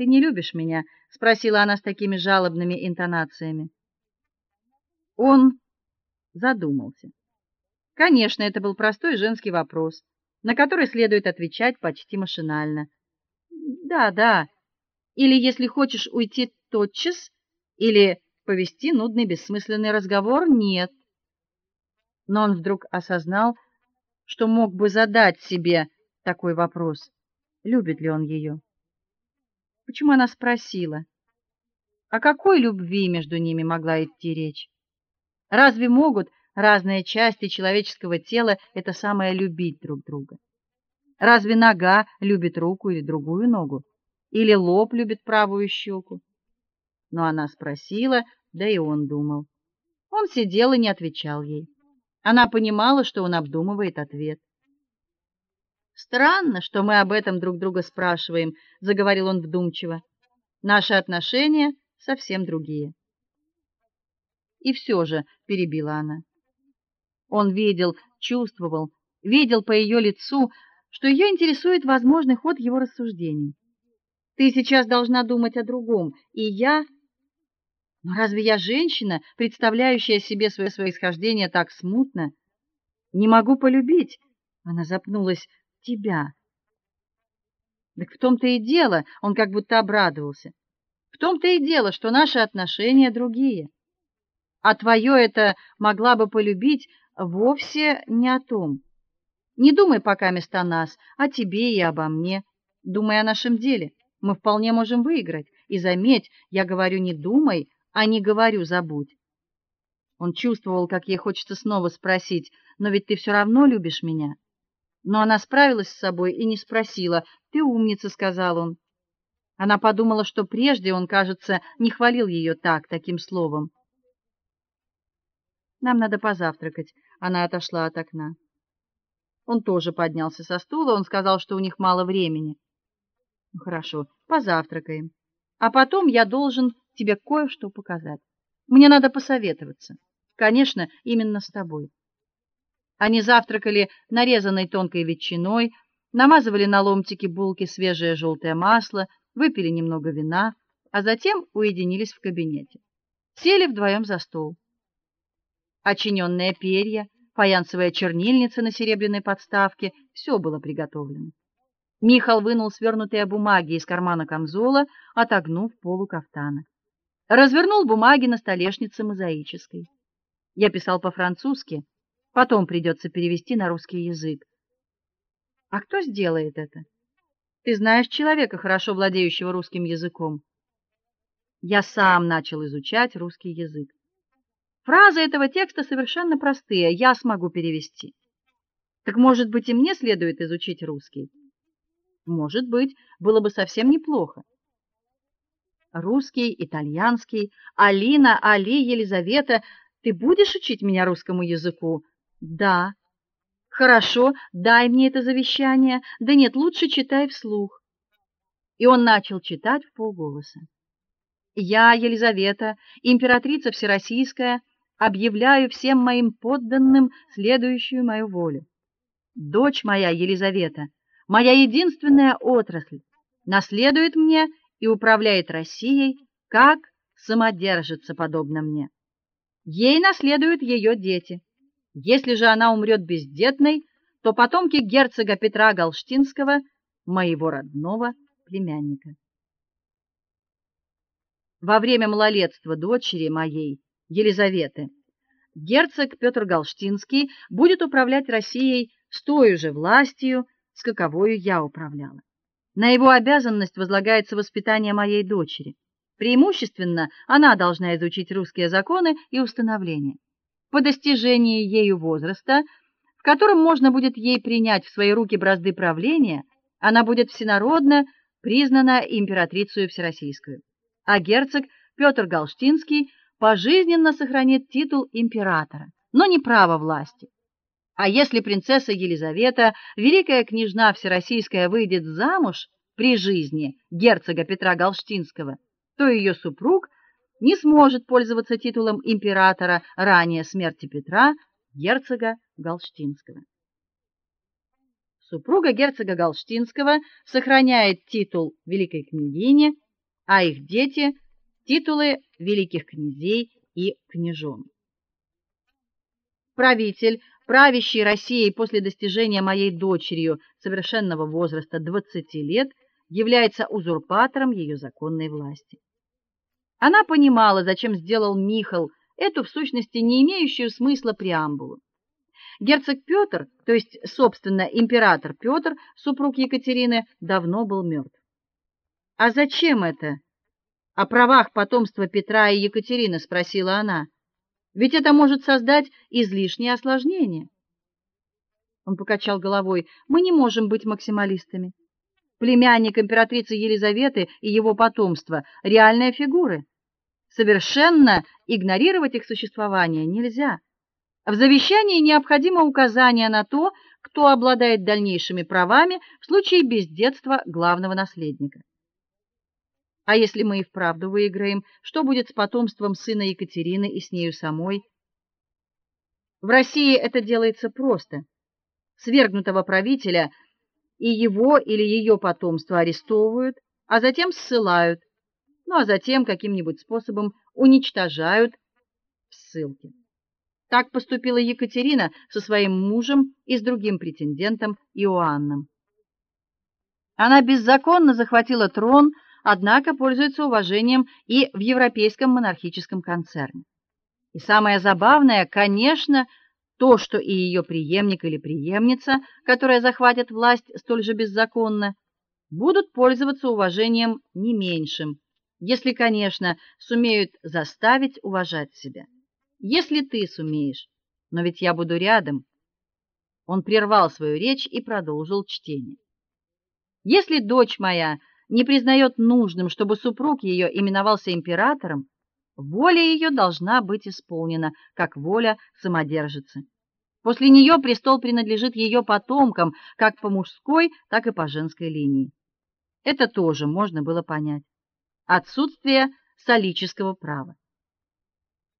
Ты не любишь меня? спросила она с такими жалобными интонациями. Он задумался. Конечно, это был простой женский вопрос, на который следует отвечать почти машинально. Да, да. Или если хочешь уйти тотчас, или повести нудный бессмысленный разговор, нет. Но он вдруг осознал, что мог бы задать себе такой вопрос: любит ли он ее. Почему она спросила? О какой любви между ними могла идти речь? Разве могут разные части человеческого тела это самое любить друг друга? Разве нога любит руку или другую ногу? Или лоб любит правую щеку? Но она спросила, да и он думал. Он сидел и не отвечал ей. Она понимала, что он обдумывает ответ. Странно, что мы об этом друг друга спрашиваем, заговорил он вдумчиво. Наши отношения совсем другие. И все же, перебила она. Он видел, чувствовал, видел по ее лицу, что ее интересует возможный ход его рассуждений. Ты сейчас должна думать о другом, и я но разве я женщина, представляющая себе свое происхождение так смутно? Не могу полюбить. Она запнулась. Тебя. Так в том-то и дело, он как будто обрадовался. В том-то и дело, что наши отношения другие. А твое это могла бы полюбить вовсе не о том. Не думай пока место нас, о тебе и обо мне. Думай о нашем деле. Мы вполне можем выиграть. И заметь, я говорю не думай, а не говорю забудь. Он чувствовал, как ей хочется снова спросить: "Но ведь ты все равно любишь меня?" Но она справилась с собой и не спросила. "Ты умница", сказал он. Она подумала, что прежде он, кажется, не хвалил ее так, таким словом. Нам надо позавтракать. Она отошла от окна. Он тоже поднялся со стула, он сказал, что у них мало времени. Ну хорошо, позавтракаем. А потом я должен тебе кое-что показать. Мне надо посоветоваться. Конечно, именно с тобой. Они завтракали нарезанной тонкой ветчиной, намазывали на ломтики булки свежее желтое масло, выпили немного вина, а затем уединились в кабинете. Сели вдвоем за стол. Очиненные перья, фаянсовая чернильница на серебряной подставке все было приготовлено. Михал вынул свернутые бумаги из кармана камзола, отогнув полу кафтана развернул бумаги на столешнице мозаической. Я писал по-французски, потом придется перевести на русский язык. А кто сделает это? Ты знаешь человека, хорошо владеющего русским языком? Я сам начал изучать русский язык. Фразы этого текста совершенно простые, я смогу перевести. Так может быть, и мне следует изучить русский? Может быть, было бы совсем неплохо русский, итальянский. Алина, Али, Елизавета, ты будешь учить меня русскому языку? Да. Хорошо, дай мне это завещание. Да нет, лучше читай вслух. И он начал читать в полголоса. Я, Елизавета, императрица всероссийская, объявляю всем моим подданным следующую мою волю. Дочь моя Елизавета, моя единственная отрасль, наследует мне и управляет Россией, как самодержится подобно мне. Ей наследуют ее дети. Если же она умрет бездетной, то потомки герцога Петра Галштинского, моего родного племянника. Во время малолетства дочери моей, Елизаветы, герцог Петр Галштинский будет управлять Россией с той же властью, с каковою я управляла. На его обязанность возлагается воспитание моей дочери. Преимущественно она должна изучить русские законы и установления. По достижении ею возраста, в котором можно будет ей принять в свои руки бразды правления, она будет всенародно признана императрицей всероссийской. А герцог Петр Галштинский пожизненно сохранит титул императора, но не право власти. А если принцесса Елизавета, великая княжна всероссийская, выйдет замуж при жизни герцога Петра Галштинского, то ее супруг не сможет пользоваться титулом императора ранее смерти Петра, герцога Галштинского. Супруга герцога Галштинского сохраняет титул великой княгини а их дети титулы великих князей и княжон. Правитель, правящий Россией после достижения моей дочерью совершенного возраста 20 лет, является узурпатором ее законной власти. Она понимала, зачем сделал Михаил эту в сущности не имеющую смысла преамбулу. Герцог Петр, то есть, собственно, император Петр, супруг Екатерины, давно был мертв. А зачем это? О правах потомства Петра и Екатерины спросила она. Ведь это может создать излишнее осложнение. Он покачал головой. Мы не можем быть максималистами. Племянник императрицы Елизаветы и его потомство реальные фигуры. Совершенно игнорировать их существование нельзя. В завещании необходимо указание на то, кто обладает дальнейшими правами в случае бездетства главного наследника. А если мы и вправду выиграем, что будет с потомством сына Екатерины и с нею самой? В России это делается просто. Свергнутого правителя и его или ее потомство арестовывают, а затем ссылают, ну а затем каким-нибудь способом уничтожают в ссылке. Так поступила Екатерина со своим мужем и с другим претендентом Иоанном. Она беззаконно захватила трон, однако пользуется уважением и в европейском монархическом концерне. И самое забавное, конечно, то, что и ее преемник или преемница, которая захватит власть столь же беззаконно, будут пользоваться уважением не меньшим, если, конечно, сумеют заставить уважать себя. Если ты сумеешь. Но ведь я буду рядом. Он прервал свою речь и продолжил чтение. Если дочь моя не признает нужным, чтобы супруг ее именовался императором, воля ее должна быть исполнена, как воля самодержицы. После нее престол принадлежит ее потомкам, как по мужской, так и по женской линии. Это тоже можно было понять. Отсутствие солического права.